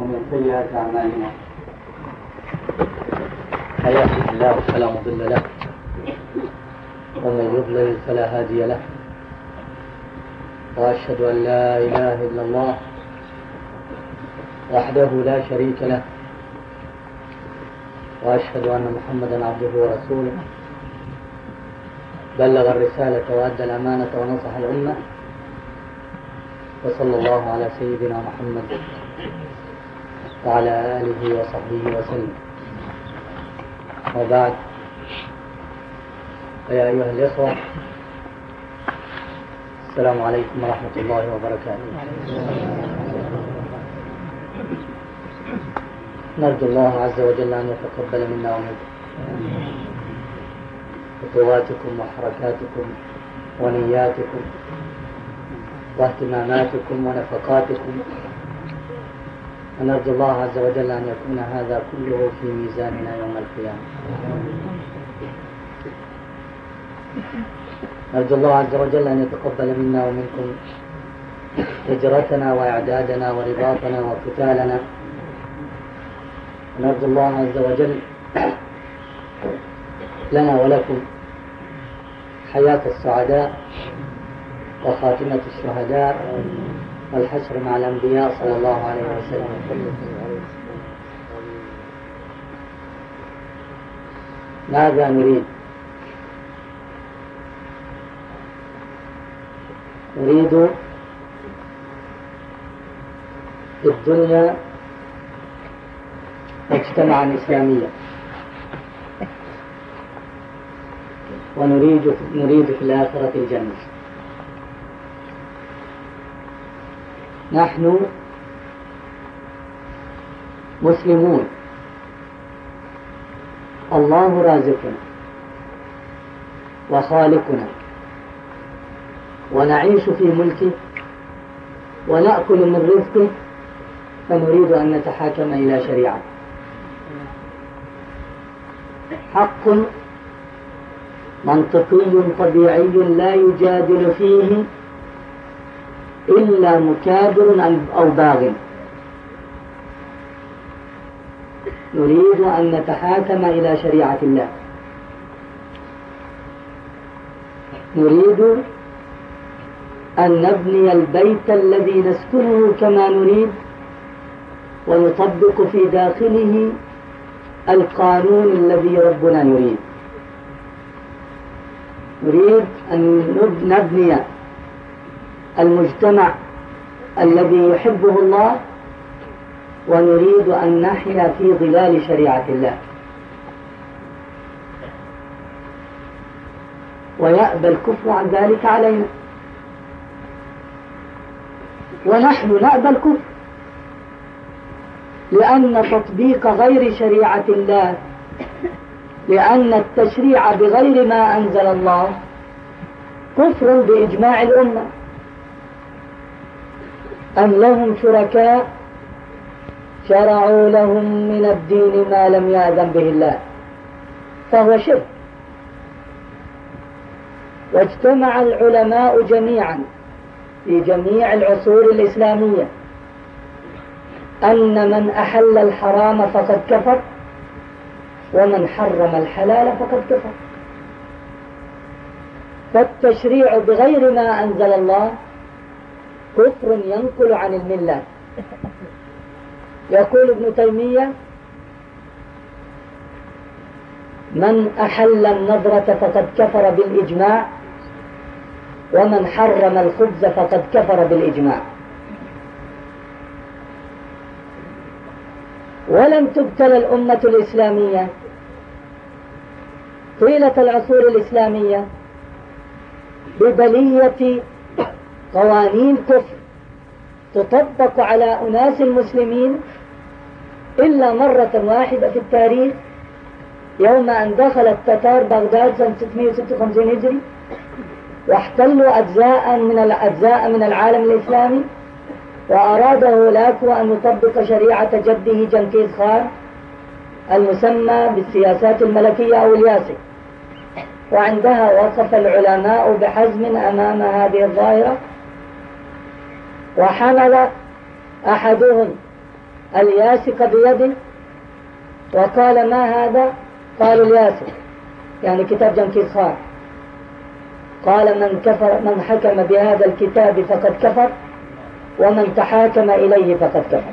ومن سيئات أعمالنا. من الله فلا مضل له ومن يضلل فلا هادي له. وأشهد أن لا إله إلا الله وحده لا شريك له. وأشهد أن محمدا عبده ورسوله. بلغ الرسالة وأدى الأمانة ونصح الأمة. وصلى الله على سيدنا محمد. وعلى آله وصحبه وسلم. وبعد فيا أيها الإخوة السلام عليكم ورحمة الله وبركاته. نرجو الله عز وجل أن يتقبل منا ومنكم. خطواتكم وحركاتكم ونياتكم واهتماماتكم ونفقاتكم ونرجو الله عز وجل أن يكون هذا كله في ميزاننا يوم القيامة. نرجو الله عز وجل أن يتقبل منا ومنكم هجرتنا وإعدادنا ورباطنا وقتالنا. ونرجو الله عز وجل لنا ولكم حياة السعداء وخاتمة الشهداء. والحشر مع الأنبياء صلى الله عليه وسلم. ماذا نريد؟ نريد في الدنيا مجتمعا إسلاميا. ونريد نريد في الآخرة الجنة. نحن مسلمون. الله رازقنا وخالقنا ونعيش في ملكه ونأكل من رزقه فنريد أن نتحاكم إلى شريعة حق منطقي طبيعي لا يجادل فيه إلا مكابر أو باغ. نريد أن نتحاكم إلى شريعة الله. نريد أن نبني البيت الذي نسكنه كما نريد ونطبق في داخله القانون الذي ربنا يريد. نريد أن نبني المجتمع الذي يحبه الله ونريد أن نحيا في ظلال شريعة الله. ويأبى الكفر عن ذلك علينا. ونحن نأبى الكفر. لأن تطبيق غير شريعة الله لأن التشريع بغير ما أنزل الله كفر بإجماع الأمة. أم لهم شركاء شرعوا لهم من الدين ما لم يأذن به الله؟ فهو شرك. واجتمع العلماء جميعا في جميع العصور الإسلامية أن من أحل الحرام فقد كفر ومن حرم الحلال فقد كفر. فالتشريع بغير ما أنزل الله كفر ينقل عن الملة. يقول ابن تيمية من أحل النظرة فقد كفر بالإجماع ومن حرم الخبز فقد كفر بالإجماع. ولم تبتلى الأمة الإسلامية. طيلة العصور الإسلامية ببلية قوانين كفر تطبق على أناس مسلمين إلا مرة واحدة في التاريخ يوم أن دخل التتار بغداد سنة 656 هجري واحتلوا أجزاء من الأجزاء من العالم الإسلامي وأراد هولاكو أن يطبق شريعة جده جنكيز خان المسمى بالسياسات الملكية أو الياسي. وعندها وقف العلماء بحزم أمام هذه الظاهرة وحمل أحدهم الياسق بيده وقال ما هذا؟ قالوا الياسق يعني كتاب جنكيز خان قال من كفر من حكم بهذا الكتاب فقد كفر ومن تحاكم إليه فقد كفر.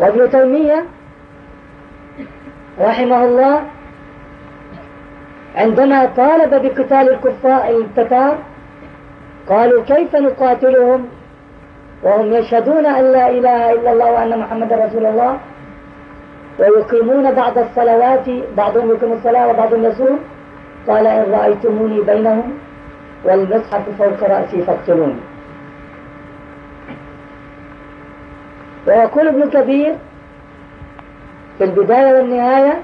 وابن تيمية رحمه الله عندما طالب بقتال الكفار التتار قالوا كيف نقاتلهم؟ وهم يشهدون أن لا إله إلا الله وأن محمد رسول الله ويقيمون بعض الصلوات بعضهم يقيم الصلاة وبعضهم يصوم. قال إن رأيتموني بينهم والمصحف فوق رأسي فاقتلوني. ويقول ابن كبير في البداية والنهاية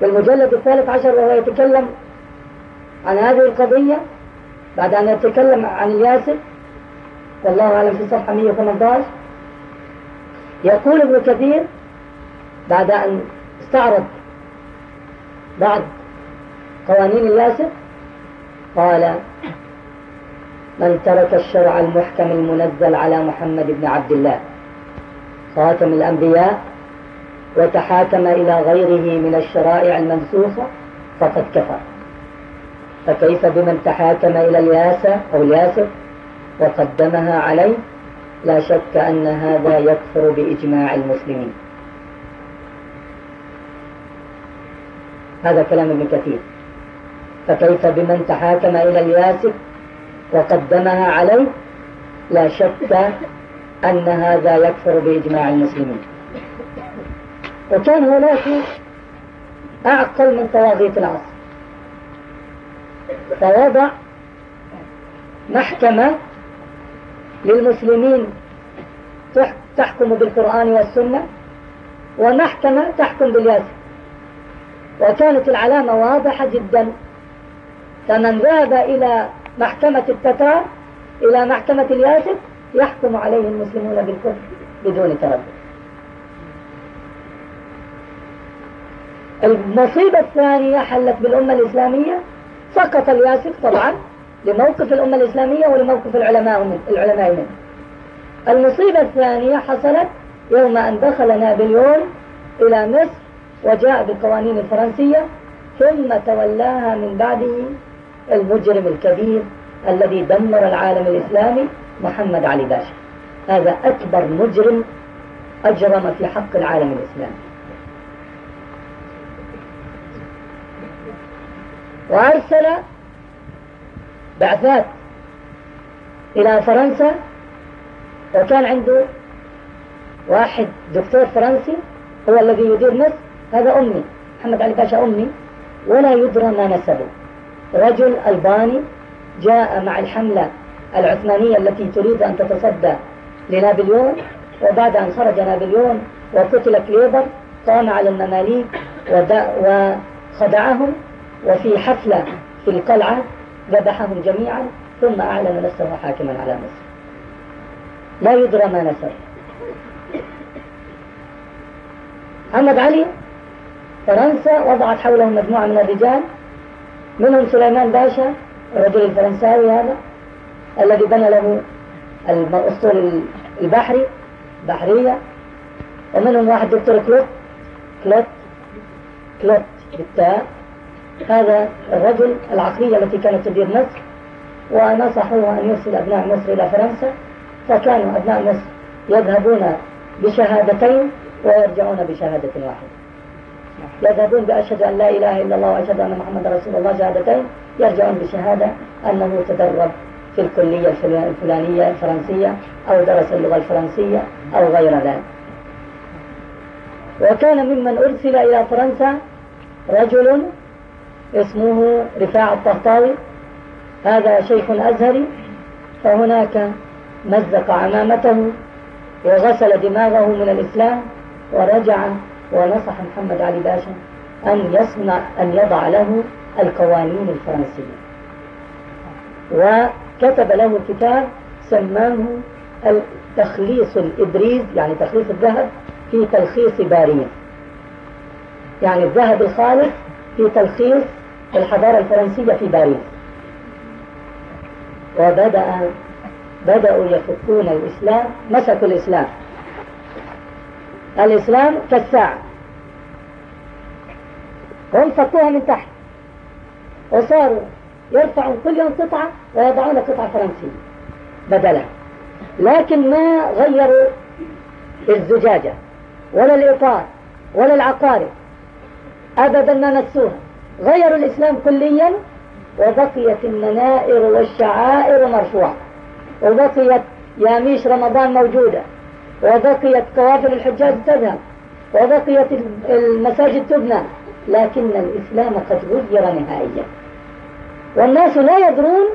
في المجلد الثالث عشر وهو يتكلم عن هذه القضية بعد أن يتكلم عن الياسر والله أعلم في صفحة 118 يقول ابن كثير بعد أن استعرض بعض قوانين الياسر قال من ترك الشرع المحكم المنزل على محمد بن عبد الله خاتم الأنبياء وتحاكم إلى غيره من الشرائع المنسوخة فقد كفر. فكيف بمن تحاكم إلى الياسة أو الياسر وقدمها عليه؟ لا شك أن هذا يكفر بإجماع المسلمين. هذا كلام ابن كثير. فكيف بمن تحاكم إلى الياسر وقدمها عليه؟ لا شك أن هذا يكفر بإجماع المسلمين. وكان هناك أعقل من طواغيت العصر. فوضع محكمة للمسلمين تحكم بالقرآن والسنة ومحكمة تحكم بالياسر وكانت العلامة واضحة جدا. فمن ذهب إلى محكمة التتار إلى محكمة الياسر يحكم عليه المسلمون بالكفر بدون تردد. المصيبة الثانية حلت بالأمة الإسلامية. سقط الياسر طبعا لموقف الأمة الإسلامية ولموقف العلماء من العلماء منه. المصيبة الثانية حصلت يوم أن دخل نابليون إلى مصر وجاء بالقوانين الفرنسية ثم تولاها من بعده المجرم الكبير الذي دمر العالم الإسلامي محمد علي باشا. هذا أكبر مجرم أجرم في حق العالم الإسلامي. وأرسل بعثات إلى فرنسا وكان عنده واحد دكتور فرنسي هو الذي يدير مصر هذا أمي محمد علي باشا أمي ولا يدرى ما نسبه. رجل ألباني جاء مع الحملة العثمانية التي تريد أن تتصدى لنابليون وبعد أن خرج نابليون وقتل كليبر قام على المماليك وخدعهم وفي حفلة في القلعة ذبحهم جميعا ثم أعلن نفسه حاكما على مصر. لا يدرى ما نسب محمد علي فرنسا وضعت حوله مجموعة من الرجال منهم سليمان باشا الرجل الفرنساوي هذا الذي بنى له الأسطول البحري بحرية ومنهم واحد دكتور كلوت كلوت كلوت بالتاء. هذا الرجل العقلية التي كانت تدير مصر ونصحوه أن يرسل أبناء مصر إلى فرنسا فكانوا أبناء مصر يذهبون بشهادتين ويرجعون بشهادة واحدة. يذهبون بأشهد أن لا إله إلا الله وأشهد أن محمد رسول الله شهادتين يرجعون بشهادة أنه تدرب في الكلية الفلانية الفرنسية أو درس اللغة الفرنسية أو غير ذلك. وكان ممن أرسل إلى فرنسا رجل اسمه رفاع الطهطاوي هذا شيخ أزهري فهناك مزق عمامته وغسل دماغه من الإسلام ورجع ونصح محمد علي باشا أن يصنع أن يضع له القوانين الفرنسية. وكتب له كتاب سماه التخليص الإبريز يعني تخليص الذهب في تلخيص باريس. يعني الذهب الخالص في تلخيص الحضارة الفرنسية في باريس. وبدأ بدأوا يفكون الإسلام مسكوا الإسلام. الإسلام كالساعة. هم فكوها من تحت. وصاروا يرفعون كل يوم قطعة ويضعون قطعة فرنسية بدلها لكن ما غيروا الزجاجة ولا الإطار ولا العقارب. أبدا ما مسوها غيروا الإسلام كليا وبقيت المنائر والشعائر مرفوعة. وبقيت ياميش رمضان موجودة. وبقيت قوافل الحجاج تذهب وبقيت المساجد تبنى. لكن الإسلام قد غير نهائيا. والناس لا يدرون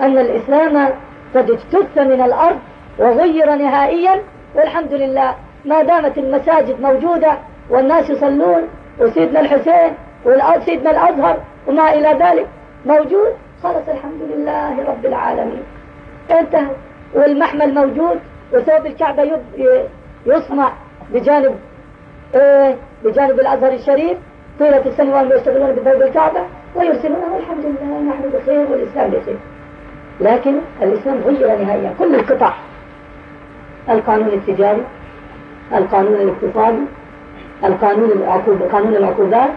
أن الإسلام قد اجتث من الأرض وغير نهائيا. والحمد لله ما دامت المساجد موجودة والناس يصلون وسيدنا الحسين وسيدنا الأزهر وما إلى ذلك. موجود؟ خلص الحمد لله رب العالمين. انتهى. والمحمل موجود وثوب الكعبة يصنع بجانب إيه بجانب الأزهر الشريف. طيلة السنة وهم يشتغلون بثوب الكعبة ويرسلون الحمد لله نحن بخير والإسلام بخير. لكن الإسلام غير نهائيا. كل القطع القانون التجاري القانون الاقتصادي القانون العقوب قانون العقوبات.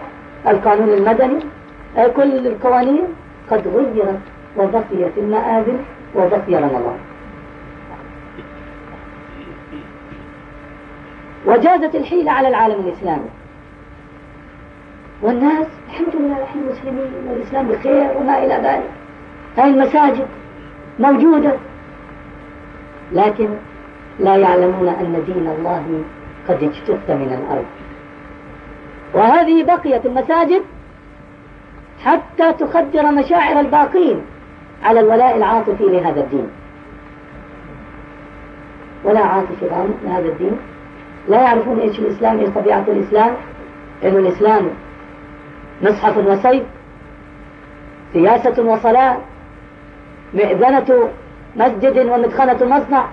القانون المدني كل القوانين قد غيرت وبقيت المآذن وبقي رمضان. وجازت الحيلة على العالم الإسلامي. والناس الحمد لله نحن مسلمين والإسلام بخير وما إلى ذلك. هاي المساجد موجودة لكن لا يعلمون أن دين الله قد اجتث من الأرض. وهذه بقيت المساجد حتى تخدر مشاعر الباقين على الولاء العاطفي لهذا الدين. ولا عاطفي لهذا الدين. لا يعرفون إيش الإسلام إيش طبيعة الإسلام. انه الإسلام مصحف وسيف سياسة وصلاة مئذنة مسجد ومدخنة مصنع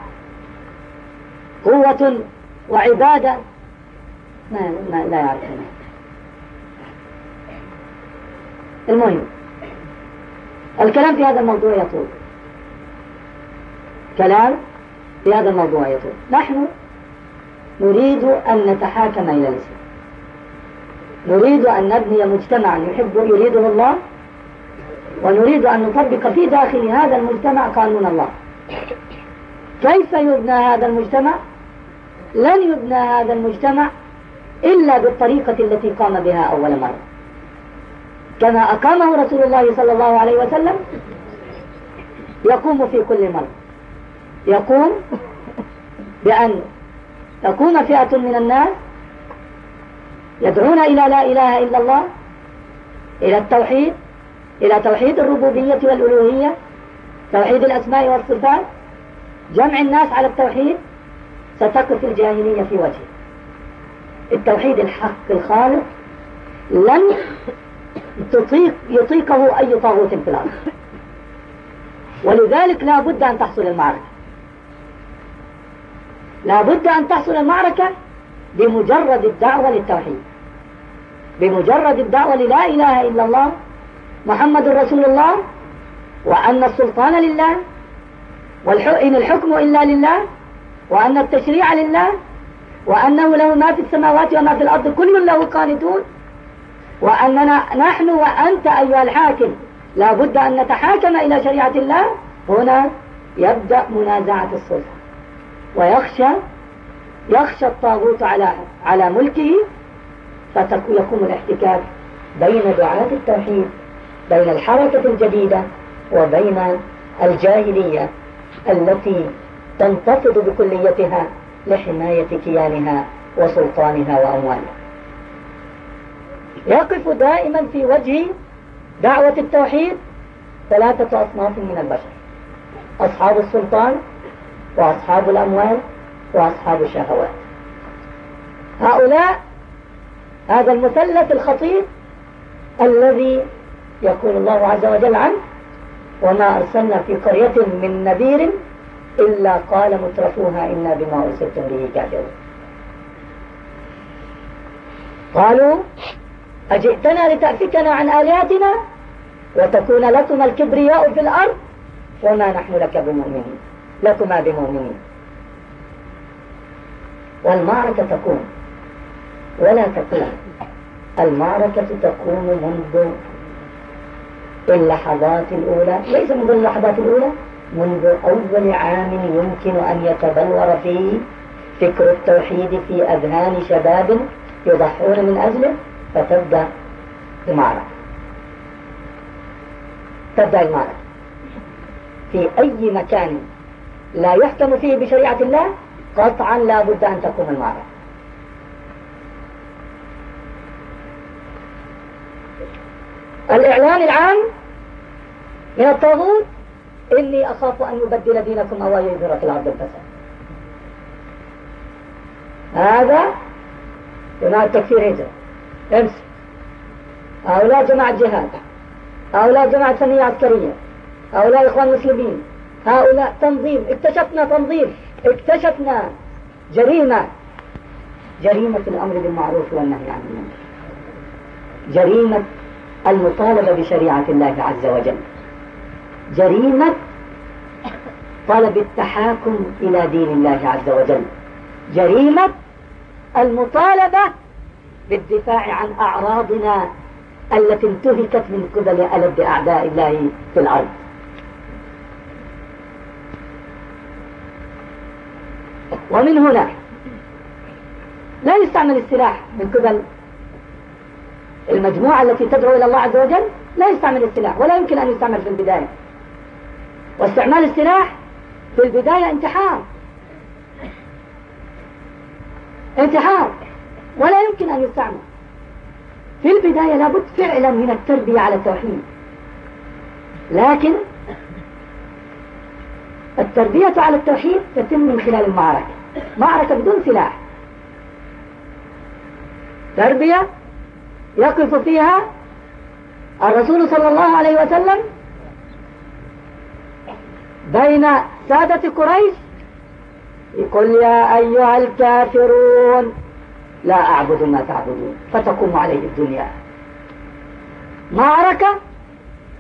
قوة وعبادة. ما, لا يعرفون. المهم الكلام في هذا الموضوع يطول. كلام في هذا الموضوع يطول. نحن نريد أن نتحاكم إلى الإسلام نريد أن نبني مجتمعا يحب يريده الله ونريد أن نطبق في داخل هذا المجتمع قانون الله. كيف يبنى هذا المجتمع؟ لن يبنى هذا المجتمع إلا بالطريقة التي قام بها أول مرة. كما أقامه رسول الله صلى الله عليه وسلم يقوم في كل مرة. يقوم بأن تقوم فئة من الناس يدعون إلى لا إله إلا الله إلى التوحيد إلى توحيد الربوبية والألوهية توحيد الأسماء والصفات. جمع الناس على التوحيد ستقف الجاهلية في وجهه. التوحيد الحق الخالق لن تطيق يطيقه أي طاغوت في الأرض. ولذلك لا بد أن تحصل المعركة. لا بد أن تحصل المعركة بمجرد الدعوة للتوحيد. بمجرد الدعوة للا إله إلا الله محمد رسول الله وأن السلطان لله وإن الحكم إلا لله وأن التشريع لله وأنه له ما في السماوات وما في الأرض كل له قانتون. وأننا نحن وأنت أيها الحاكم لا بد أن نتحاكم إلى شريعة الله. هنا يبدأ منازعة السلطة ويخشى يخشى الطاغوت على على ملكه فيقوم الاحتكاك بين دعاة التوحيد بين الحركة الجديدة وبين الجاهلية التي تنتفض بكليتها لحماية كيانها وسلطانها وأموالها. يقف دائما في وجه دعوة التوحيد ثلاثة أصناف من البشر. أصحاب السلطان وأصحاب الأموال وأصحاب الشهوات. هؤلاء هذا المثلث الخطير الذي يقول الله عز وجل عنه وما أرسلنا في قرية من نذير إلا قال مترفوها إنا بما أرسلتم به كافرون. قالوا أجئتنا لتأفكنا عن آلهتنا وتكون لكم الكبرياء في الأرض وما نحن لك بمؤمنين لكما بمؤمنين. والمعركة تكون ولا تكون المعركة تكون منذ اللحظات الأولى ليس منذ اللحظات الأولى منذ أول عام يمكن أن يتبلور فيه فكر التوحيد في أذهان شباب يضحون من أجله. فتبدأ المعركة تبدأ المعركة في أي مكان لا يحكم فيه بشريعة الله قطعا لا بد أن تقوم المعركة الإعلان العام من الطاغوت إني أخاف أن يبدل دينكم أو يظهر في الأرض الفساد. هذا جماعة تكفير هجرة. امس. هؤلاء جماعة جهاد. هؤلاء جماعة فنية عسكرية. هؤلاء إخوان مسلمين. هؤلاء تنظيم. اكتشفنا تنظيم. اكتشفنا جريمة. جريمة الأمر بالمعروف والنهي عن المنكر. جريمة المطالبة بشريعة الله عز وجل. جريمة طلب التحاكم إلى دين الله عز وجل. جريمة المطالبة بالدفاع عن أعراضنا التي انتهكت من قبل ألد أعداء الله في الأرض. ومن هنا لا يستعمل السلاح من قبل المجموعة التي تدعو إلى الله عز وجل لا يستعمل السلاح ولا يمكن أن يستعمل في البداية. واستعمال السلاح في البداية انتحار. انتحار. ولا يمكن أن يستعمل في البداية لابد فعلا من التربية على التوحيد. لكن التربية على التوحيد تتم من خلال المعركة. معركة بدون سلاح. تربية يقف فيها الرسول صلى الله عليه وسلم بين سادة قريش. يقول يا أيها الكافرون لا أعبد ما تعبدون فتقوم عليه الدنيا. معركة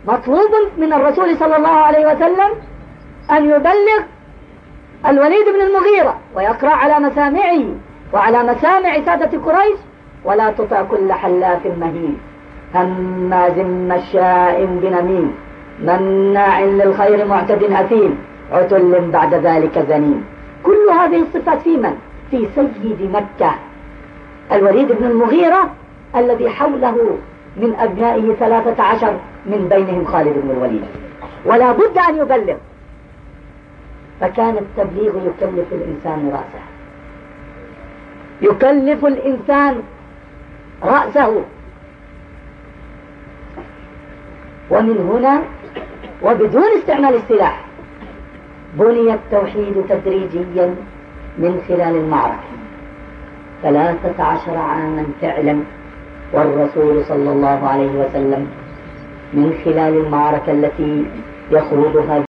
مطلوب من الرسول صلى الله عليه وسلم أن يبلغ الوليد بن المغيرة ويقرأ على مسامعه وعلى مسامع سادة قريش ولا تطع كل حلاف مهين. هماز مشاء بنميم مناع للخير معتد أثيم عتل بعد ذلك زنيم. كل هذه الصفات في من؟ في سيد مكة. الوليد بن المغيرة الذي حوله من أبنائه ثلاثة عشر من بينهم خالد بن الوليد. ولا بد أن يبلغ. فكان التبليغ يكلف الإنسان رأسه. يكلف الإنسان رأسه. ومن هنا وبدون استعمال السلاح بني التوحيد تدريجيا من خلال المعركة. ثلاثة عشر عاما فعلا والرسول صلى الله عليه وسلم من خلال المعركة التي يخوضها